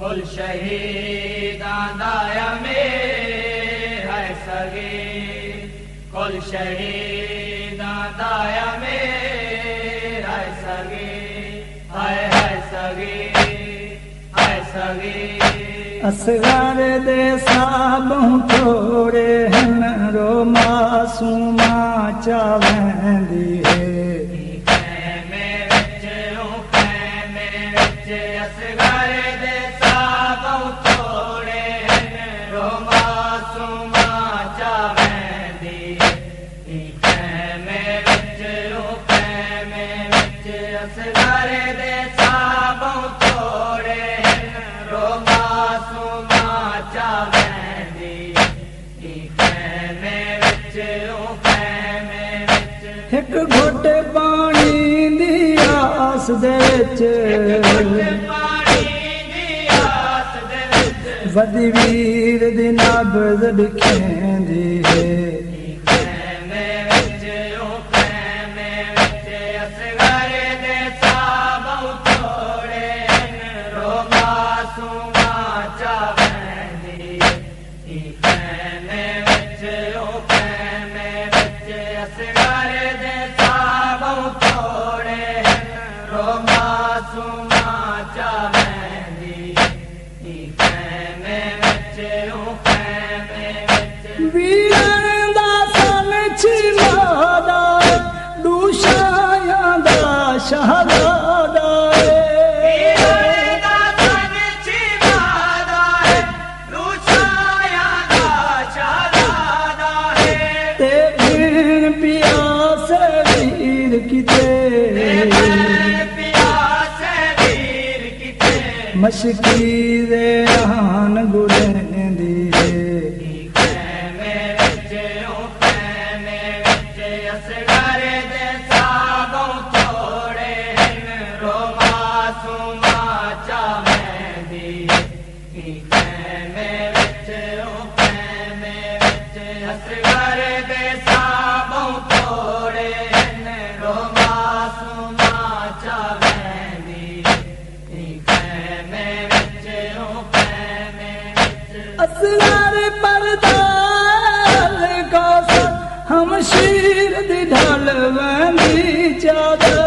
کل شہید آدایا میں ہے سگی کل شہید آدایا میں ہے سگی ہے ہے سگی ہے سگی اصغر دے سابوں تھوڑے ہن رو معصوما چاویندی ہے۔ ایک گھٹ پانی دی آس دے وچ ودی ویر دی نبض بکھیندی ہے سن چلادا دوشایاں دا شہزادہ تے بین پیاس کتے مشکی دے آن گلیں دی ہم شیر دی ڈھال وندی چادر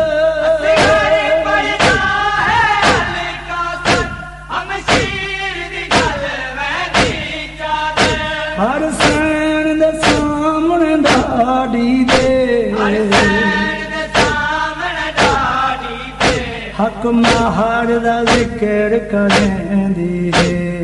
حق مہار دا ذکر کریں دی ہے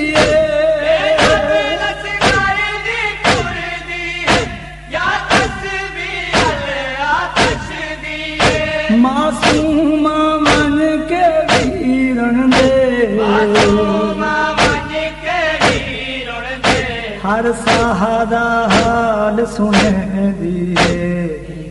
ہر حال سنے دیے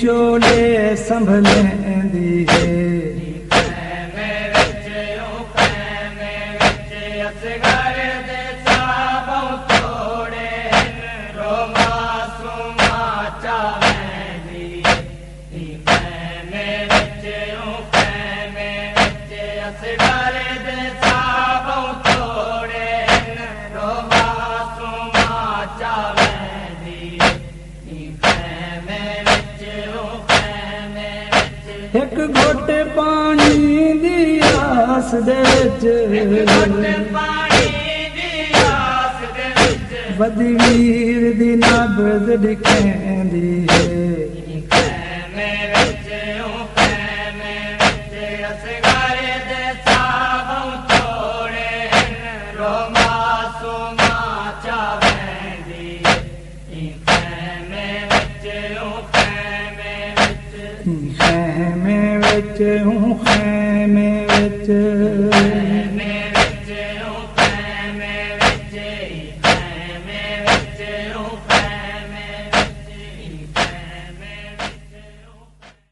چولے سنبھلیں دی ہے۔ بدویر دی نبض ڈکیندی ہے۔ چھ میچ